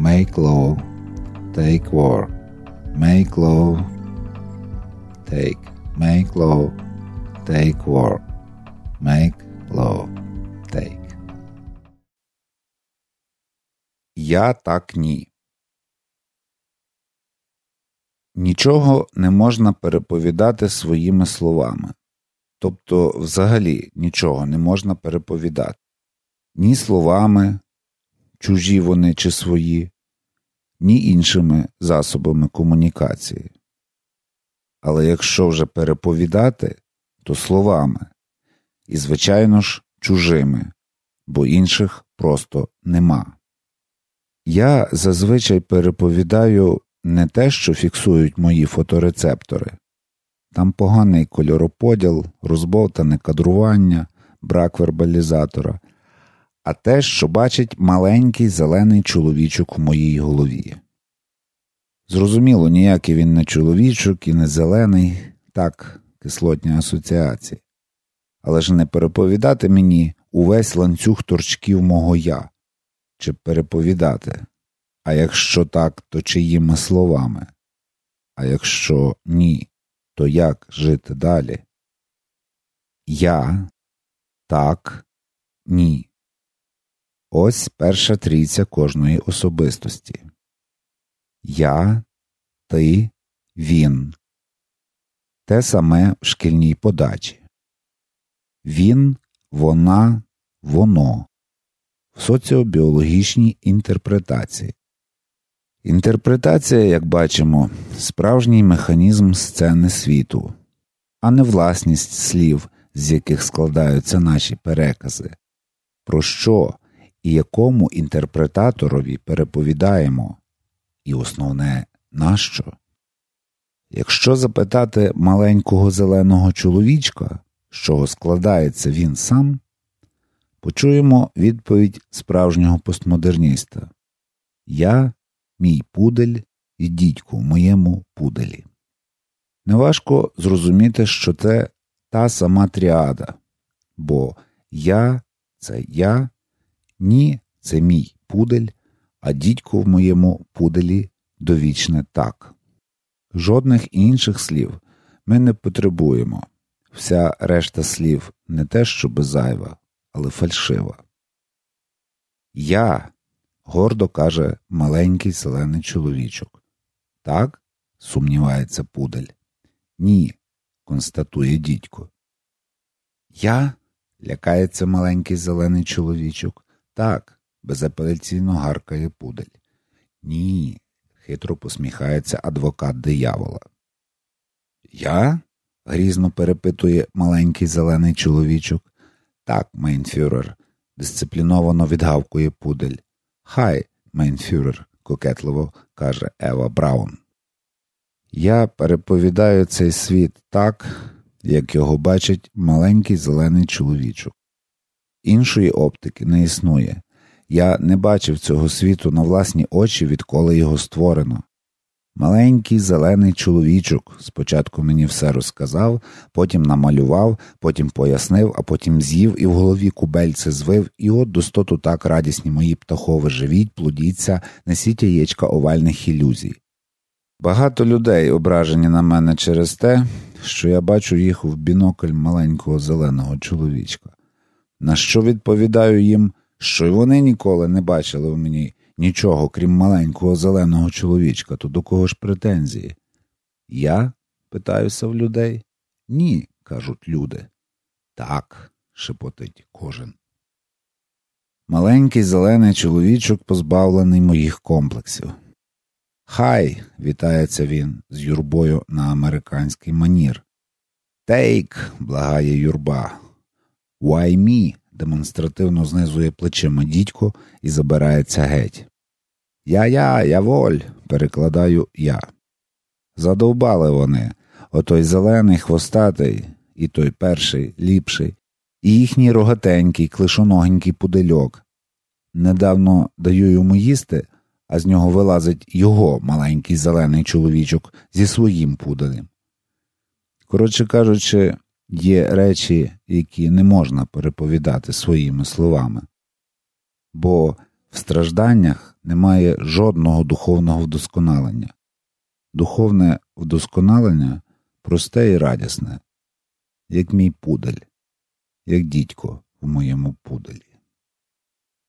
make love, take war, make love, take, make love, take war, make love, take. Я так ні. Нічого не можна переповідати своїми словами. Тобто, взагалі нічого не можна переповідати ні словами, чужі вони чи свої, ні іншими засобами комунікації. Але якщо вже переповідати, то словами і, звичайно ж, чужими, бо інших просто нема. Я зазвичай переповідаю не те, що фіксують мої фоторецептори, там поганий кольороподіл, розбовтане кадрування, брак вербалізатора, а те, що бачить маленький зелений чоловічок у моїй голові. Зрозуміло, ніякий він не чоловічок і не зелений, так, кислотні асоціації. Але ж не переповідати мені увесь ланцюг торчків мого я, чи переповідати, а якщо так, то чиїми словами, а якщо ні, то як жити далі? Я так, ні. Ось перша трійця кожної особистості. Я, ти, він. Те саме в шкільній подачі. Він, вона, воно. В соціобіологічній інтерпретації. Інтерпретація, як бачимо, справжній механізм сцени світу, а не власність слів, з яких складаються наші перекази. Про що і якому інтерпретаторові переповідаємо, і основне, нащо? Якщо запитати маленького зеленого чоловічка, з чого складається він сам, почуємо відповідь справжнього постмодерніста Я, мій пудель і дідько в моєму пуделі. Неважко зрозуміти, що це та сама тріада, бо я це я, ні, це мій пудель, а дідько в моєму пуделі довічне так. Жодних інших слів ми не потребуємо. Вся решта слів не те, що зайва, але фальшива. Я, гордо каже маленький зелений чоловічок. Так? сумнівається пудель. Ні, констатує дідько. Я? лякається маленький зелений чоловічок. Так, безапеляційно гаркає пудель. Ні, хитро посміхається адвокат диявола. Я? грізно перепитує маленький зелений чоловічок. Так, mein Führer, дисципліновано відгавкує пудель. Хай, mein Führer, кокетливо каже Ева Браун. Я переповідаю цей світ так, як його бачить маленький зелений чоловічок. Іншої оптики не існує. Я не бачив цього світу на власні очі, відколи його створено. Маленький зелений чоловічок спочатку мені все розказав, потім намалював, потім пояснив, а потім з'їв і в голові кубельце звив, і от достоту так радісні мої птахови живіть, плодіться, несіть яєчка овальних ілюзій. Багато людей ображені на мене через те, що я бачу їх в бінокль маленького зеленого чоловічка на що відповідаю їм, що й вони ніколи не бачили в мені нічого, крім маленького зеленого чоловічка, то до кого ж претензії? Я? питаюся в людей. Ні, кажуть люди. Так, шепотить кожен. Маленький зелений чоловічок позбавлений моїх комплексів. Хай, вітається він з юрбою на американський манір. Тейк, благає юрба, Why me?» демонстративно знизує плечима дідько і забирається геть. Я я, я воль, перекладаю я. Задовбали вони отой зелений, хвостатий, і той перший, ліпший, і їхній рогатенький, клишоногенький пудельок. Недавно даю йому їсти, а з нього вилазить його маленький зелений чоловічок зі своїм пуделем. Коротше кажучи, Є речі, які не можна переповідати своїми словами, бо В стражданнях немає жодного духовного вдосконалення. Духовне вдосконалення просте і радісне, як мій пудель, як дідько в моєму пуделі.